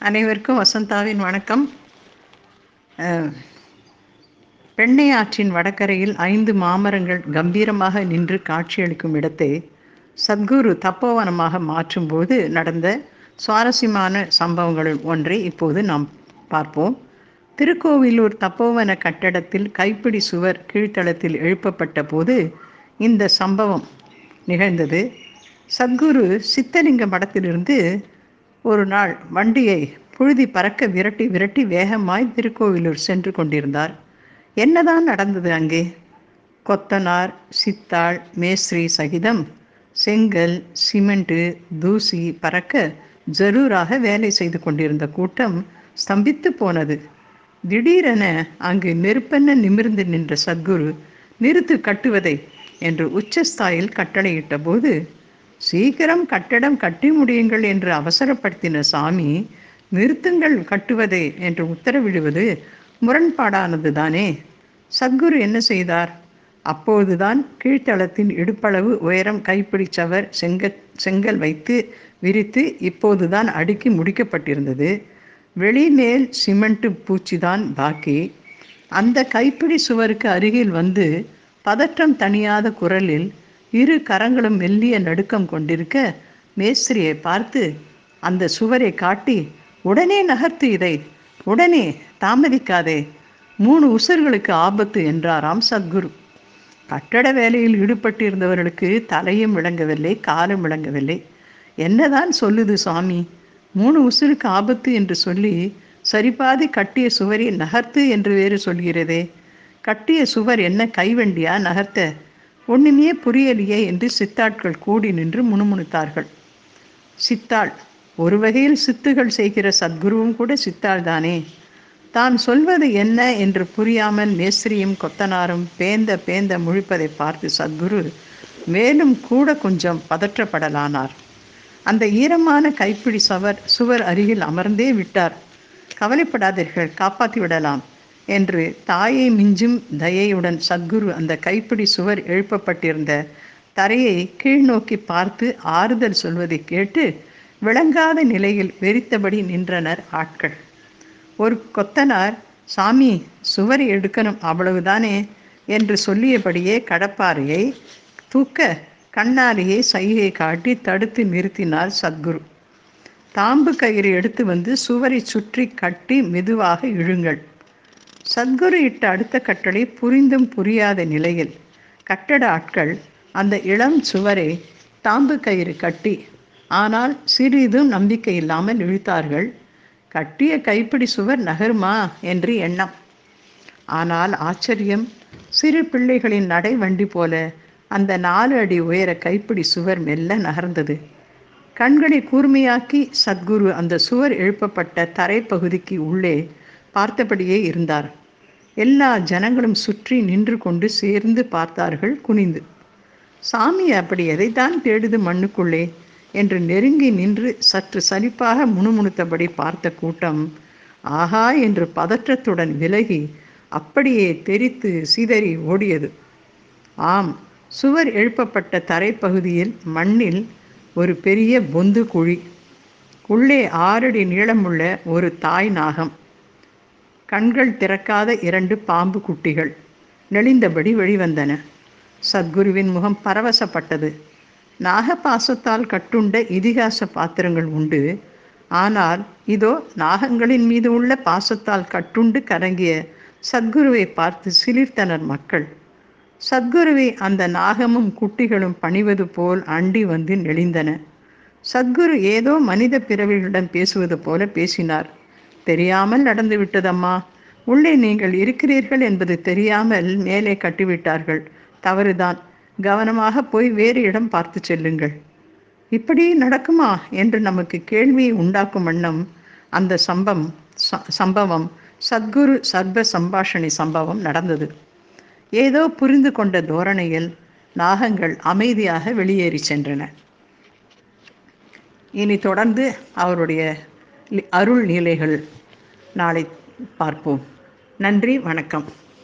அனைவருக்கும் வசந்தாவின் வணக்கம். பெண்ணை ஆற்றின் வடகரையில் ஐந்து மாமரங்கள் கம்பீரமாக நின்று காட்சியளிக்கும் இடத்தை சத்குரு தப்போவனமாக மாற்றும்போது நடந்த சுவாரஸ்யமான சம்பவங்களில் ஒன்றை இப்போது நாம் பார்ப்போம். திருக்கோவிலூர் தப்போவன கட்டடத்தில் கைப்பிடி சுவர் கீழ்த்தளத்தில் எழுப்பப்பட்ட போது இந்த சம்பவம் நிகழ்ந்தது. சத்குரு சித்தலிங்க மடத்திலிருந்து ஒரு நாள் வண்டியை புழுதி பறக்க விரட்டி விரட்டி வேகமாய் திருக்கோவிலூர் சென்று கொண்டிருந்தார். என்னதான் நடந்தது அங்கே? கொத்தனார் சித்தாள் மேஸ்திரி சகிதம் செங்கல் சிமெண்ட்டு தூசி பறக்க ஜரூராக வேலை செய்து கொண்டிருந்த கூட்டம் ஸ்தம்பித்து போனது. திடீரென அங்கு நெருப்பென நிமிர்ந்து நின்ற சத்குரு நிறுத்து கட்டுவதை என்று உச்சஸ்தாயில் கட்டளையிட்ட போது சீக்கிரம் கட்டடம் கட்டி முடியுங்கள் என்று அவசரப்படுத்தின சாமி நிறுத்துங்கள் கட்டுவதே என்று உத்தரவிடுவது முரண்பாடானது தானே சத்குரு என்ன செய்தார்? அப்போதுதான் கீழ்த்தளத்தின் இடுப்பளவு உயரம் கைப்பிடிச்சவர் செங்க செங்கல் வைத்து விரித்து இப்போதுதான் அடுக்கி முடிக்கப்பட்டிருந்தது. வெளிமேல் சிமெண்ட் பூச்சிதான் பாக்கி. அந்த கைப்பிடி சுவருக்கு அருகில் வந்து பதற்றம் தணியாத குரலில் இரு கரங்களும் மெல்லிய நடுக்கம் கொண்டிருக்க மேஸ்திரியை பார்த்து அந்த சுவரை காட்டி உடனே நகர்த்து இதை உடனே தாமதிக்காதே மூணு உசர்களுக்கு ஆபத்து என்றாராம் சத்குரு. கட்டட வேலையில் ஈடுபட்டிருந்தவர்களுக்கு தலையும் விளங்கவில்லை காலும் விளங்கவில்லை. என்னதான் சொல்லுது சுவாமி மூணு உசுருக்கு ஆபத்து என்று சொல்லி சரிபாதி கட்டிய சுவரை நகர்த்து என்று வேறு சொல்கிறதே. கட்டிய சுவர் என்ன கைவண்டியா நகர்த்த? ஒண்ணுமே புரியலையே என்று சித்தாட்கள் கூடி நின்று முணுமுணுத்தார்கள். சித்தாள் ஒரு வகையில் சித்துகள் செய்கிற சத்குருவும் கூட சித்தாள் தானே தான் சொல்வது என்ன என்று புரியாமல் மேஸ்திரியும் கொத்தனாரும் பேந்த பேந்த முழிப்பதை பார்த்து சத்குரு மேலும் கூட கொஞ்சம் பதற்றப்படலானார். அந்த ஈரமான கைப்பிடி சவர் சுவர் அருகில் அமர்ந்தே விட்டார். கவலைப்படாதீர்கள் காப்பாற்றி விடலாம். என்று தாயை மிஞ்சும் தயையுடன் சத்குரு அந்த கைப்பிடி சுவர் எழுப்பப்பட்டிருந்த தரையை கீழ்நோக்கி பார்த்து ஆறுதல் சொல்வதை கேட்டு விளங்காத நிலையில் வெறித்தபடி நின்றனர் ஆட்கள். ஒரு கொத்தனார் சாமி சுவரை எடுக்கணும் அவ்வளவுதானே? என்று சொல்லியபடியே கடப்பாறையை தூக்க கண்ணாரியை சைகை காட்டி தடுத்து நிறுத்தினார் சத்குரு. தாம்பு கயிறு எடுத்து வந்து சுவரை சுற்றி கட்டி மெதுவாக இழுங்கள். சத்குரு இட்ட அடுத்த கட்டளை புரிந்தும் புரியாத நிலையில் கட்டட ஆட்கள் அந்த இளம் சுவரை தாம்பு கயிறு கட்டி ஆனால் சிறிதும் நம்பிக்கை இல்லாமல் இழுத்தார்கள். கட்டிய கைப்பிடி சுவர் நகருமா? என்று எண்ணம். ஆனால் ஆச்சரியம் சிறு பிள்ளைகளின் நடை வண்டி போல அந்த நாலு அடி உயர கைப்பிடி சுவர் மெல்ல நகர்ந்தது. கண்களை கூர்மையாக்கி சத்குரு அந்த சுவர் எழுப்பப்பட்ட தரைப்பகுதிக்கு உள்ளே பார்த்தபடியே இருந்தார். எல்லா ஜனங்களும் சுற்றி நின்று கொண்டு சேர்ந்து பார்த்தார்கள் குனிந்து. சாமி அப்படி எதைத்தான் தேடுது மண்ணுக்குள்ளே? என்று நெருங்கி நின்று சற்று சலிப்பாக முணுமுணுத்தபடி பார்த்த கூட்டம் ஆஹா என்று பதற்றத்துடன் விலகி அப்படியே தெரித்து சிதறி ஓடியது. ஆம் சுவர் எழுப்பப்பட்ட தரைப்பகுதியில் மண்ணில் ஒரு பெரிய பொந்து குழி. உள்ளே ஆறடி நீளமுள்ள ஒரு தாய் நாகம். கண்கள் திறக்காத இரண்டு பாம்பு குட்டிகள். நெளிந்தபடி வெளிவந்தன. சத்குருவின் முகம் பரவசப்பட்டது. நாகபாசத்தால் கட்டுண்ட இதிகாச பாத்திரங்கள் உண்டு. ஆனால் இதோ நாகங்களின் மீது உள்ள பாசத்தால் கட்டுண்டு கரங்கிய சத்குருவை பார்த்து சிலிர்த்தனர் மக்கள். சத்குருவை அந்த நாகமும் குட்டிகளும் பணிவது போல் அண்டி வந்து நெளிந்தன. சத்குரு ஏதோ மனித பிறவிகளிடம் பேசுவது போல பேசினார். தெரியாமல் நடந்து விட்டதம்மா. உள்ளே நீங்கள் இருக்கிறீர்கள் என்பது தெரியாமல் மேலே கட்டிவிட்டார்கள். தவறுதான். கவனமாக போய் வேறு இடம் பார்த்து செல்லுங்கள். இப்படி நடக்குமா என்று நமக்கு கேள்வியை உண்டாக்கும் வண்ணம் அந்த சம்பம் ச- சம்பவம் சத்குரு சர்வ சம்பாஷணி சம்பவம் நடந்தது. ஏதோ புரிந்து கொண்ட தோரணையில் நாகங்கள் அமைதியாக வெளியேறி சென்றன. இனி தொடர்ந்து அவருடைய அருள் நிலைகள். நாளை பார்ப்போம். நன்றி வணக்கம்.